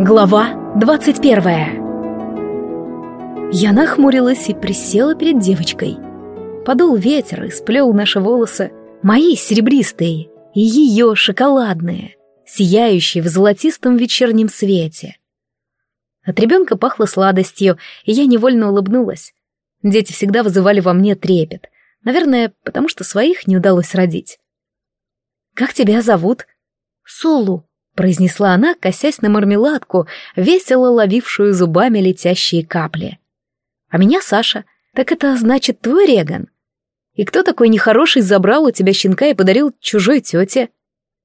Глава двадцать первая Я нахмурилась и присела перед девочкой. Подул ветер и сплел наши волосы, мои серебристые и ее шоколадные, сияющие в золотистом вечернем свете. От ребенка пахло сладостью, и я невольно улыбнулась. Дети всегда вызывали во мне трепет. Наверное, потому что своих не удалось родить. «Как тебя зовут?» «Солу», произнесла она, косясь на мармеладку, весело ловившую зубами летящие капли. «А меня Саша. Так это значит твой Реган? И кто такой нехороший забрал у тебя щенка и подарил чужой тете?»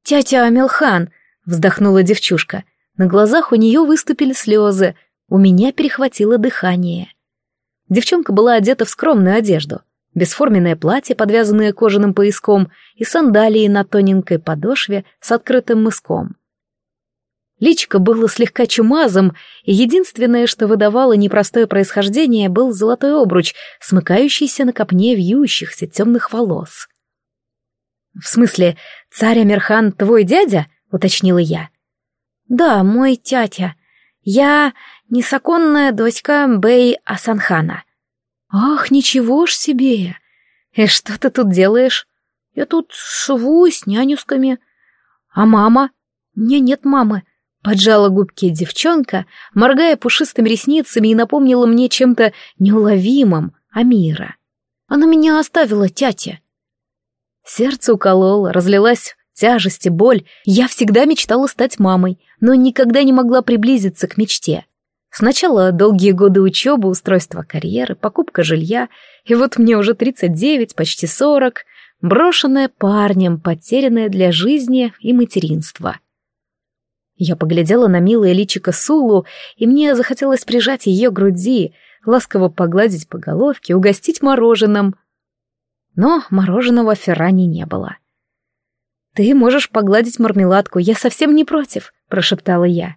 «Тетя Амилхан», — вздохнула девчушка. На глазах у нее выступили слезы, у меня перехватило дыхание. Девчонка была одета в скромную одежду. Бесформенное платье, подвязанное кожаным пояском, и сандалии на тоненькой подошве с открытым мыском. Личико было слегка чумазом, и единственное, что выдавало непростое происхождение, был золотой обруч, смыкающийся на копне вьющихся темных волос. «В смысле, царь Амирхан твой дядя?» — уточнила я. «Да, мой тятя. Я несоконная дочка Бэй Асанхана». «Ах, ничего ж себе! И что ты тут делаешь?» «Я тут шву с нянюсками». «А мама?» «Мне нет мамы. Поджала губки девчонка, моргая пушистыми ресницами и напомнила мне чем-то неуловимым Амира. Она меня оставила, тятя. Сердце укололо, разлилась тяжесть и боль. Я всегда мечтала стать мамой, но никогда не могла приблизиться к мечте. Сначала долгие годы учебы, устройство карьеры, покупка жилья, и вот мне уже 39, почти 40, брошенная парнем, потерянная для жизни и материнства. Я поглядела на милое личико Сулу, и мне захотелось прижать ее груди, ласково погладить по головке, угостить мороженым. Но мороженого в Ферране не было. «Ты можешь погладить мармеладку, я совсем не против», — прошептала я.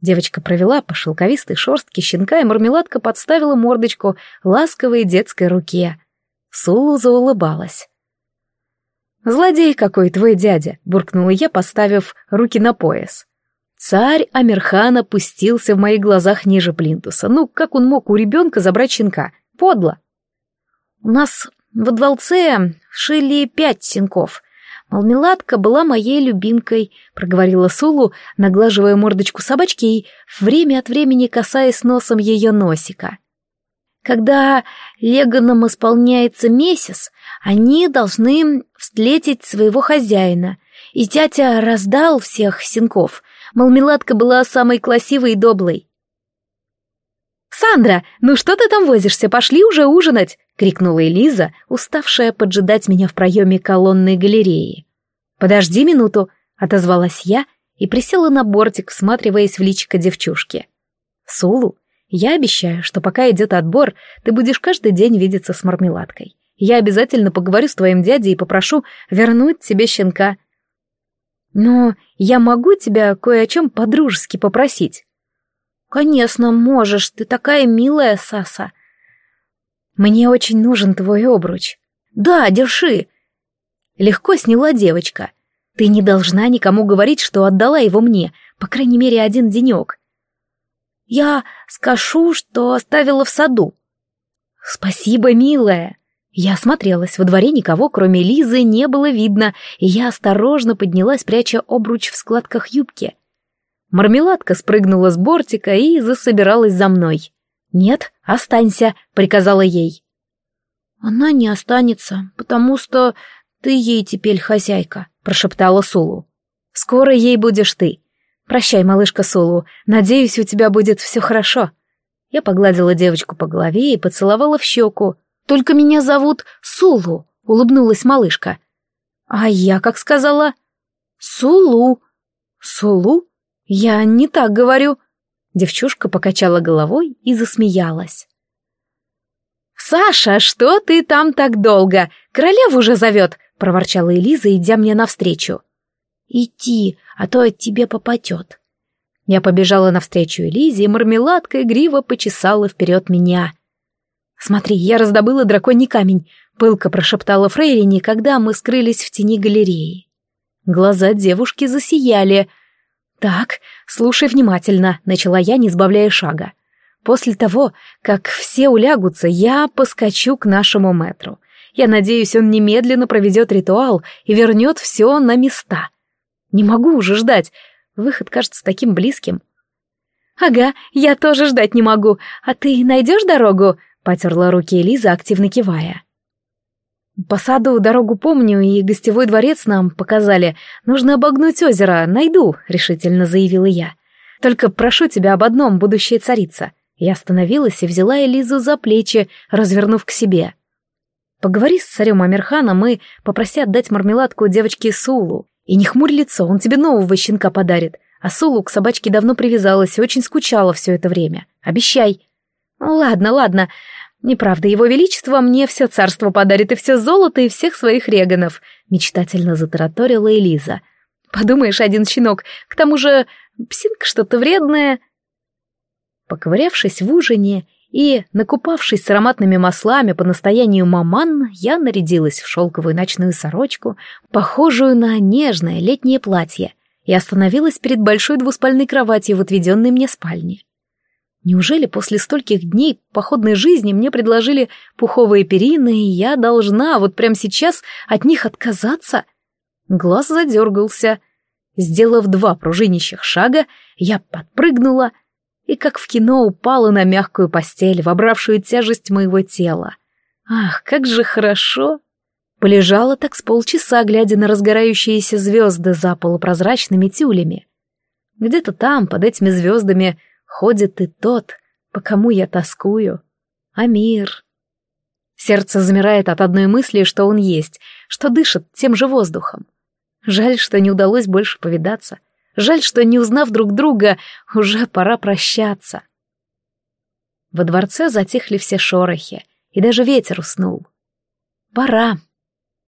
Девочка провела по шелковистой шерстке щенка, и мармеладка подставила мордочку ласковой детской руке. Сулу заулыбалась. «Злодей какой твой дядя!» — буркнула я, поставив руки на пояс. Царь Амирхан опустился в моих глазах ниже плинтуса. Ну, как он мог у ребенка забрать щенка? Подло. У нас во дворце шили пять щенков. Малмеладка была моей любимкой, проговорила Сулу, наглаживая мордочку собачки и время от времени касаясь носом ее носика. Когда Леганам исполняется месяц, они должны встретить своего хозяина, и тятя раздал всех щенков — Малмеладка была самой красивой и доблой. «Сандра, ну что ты там возишься? Пошли уже ужинать!» — крикнула Элиза, уставшая поджидать меня в проеме колонной галереи. «Подожди минуту!» — отозвалась я и присела на бортик, всматриваясь в личико девчушки. «Сулу, я обещаю, что пока идет отбор, ты будешь каждый день видеться с мармеладкой. Я обязательно поговорю с твоим дядей и попрошу вернуть тебе щенка. Но я могу тебя кое о чем по-дружески попросить? Конечно, можешь, ты такая милая, Саса. Мне очень нужен твой обруч. Да, держи. Легко сняла девочка. Ты не должна никому говорить, что отдала его мне, по крайней мере, один денек. Я скажу, что оставила в саду. Спасибо, милая. Я осмотрелась, во дворе никого, кроме Лизы, не было видно, и я осторожно поднялась, пряча обруч в складках юбки. Мармеладка спрыгнула с бортика и засобиралась за мной. «Нет, останься», — приказала ей. «Она не останется, потому что ты ей теперь хозяйка», — прошептала Сулу. «Скоро ей будешь ты. Прощай, малышка Сулу, надеюсь, у тебя будет все хорошо». Я погладила девочку по голове и поцеловала в щеку. Только меня зовут Сулу», — улыбнулась малышка. «А я как сказала?» «Сулу». «Сулу? Я не так говорю». Девчушка покачала головой и засмеялась. «Саша, что ты там так долго? Королеву уже зовет!» — проворчала Элиза, идя мне навстречу. «Иди, а то от тебе попадет». Я побежала навстречу Элизе, и мармеладка игриво почесала вперед меня. «Смотри, я раздобыла драконий камень», — пылко прошептала Фрейрине, когда мы скрылись в тени галереи. Глаза девушки засияли. «Так, слушай внимательно», — начала я, не сбавляя шага. «После того, как все улягутся, я поскочу к нашему мэтру. Я надеюсь, он немедленно проведет ритуал и вернет все на места. Не могу уже ждать. Выход кажется таким близким. «Ага, я тоже ждать не могу. А ты найдешь дорогу?» — потерла руки Элиза, активно кивая. «По саду дорогу помню, и гостевой дворец нам показали. Нужно обогнуть озеро, найду», — решительно заявила я. «Только прошу тебя об одном, будущая царица». Я остановилась и взяла Элизу за плечи, развернув к себе. Поговори с царем Амирханом и попроси отдать мармеладку девочке Сулу. И не хмурь лицо, он тебе нового щенка подарит. А Сулу к собачке давно привязалась и очень скучала все это время. Обещай. Ладно, ладно. Неправда, его величество мне все царство подарит и все золото и всех своих реганов. Мечтательно затараторила Элиза. Подумаешь, один щенок. К тому же псинка что-то вредное. Поковырявшись в ужине и, накупавшись с ароматными маслами по настоянию маман, я нарядилась в шелковую ночную сорочку, похожую на нежное летнее платье, и остановилась перед большой двуспальной кроватью в отведенной мне спальне. Неужели после стольких дней походной жизни мне предложили пуховые перины, и я должна вот прямо сейчас от них отказаться? Глаз задергался. Сделав два пружинищих шага, я подпрыгнула — и как в кино упала на мягкую постель, вобравшую тяжесть моего тела. Ах, как же хорошо! Полежала так с полчаса, глядя на разгорающиеся звезды за полупрозрачными тюлями. Где-то там, под этими звездами, ходит и тот, по кому я тоскую. Амир. Сердце замирает от одной мысли, что он есть, что дышит тем же воздухом. Жаль, что не удалось больше повидаться — Жаль, что, не узнав друг друга, уже пора прощаться. Во дворце затихли все шорохи, и даже ветер уснул. Пора.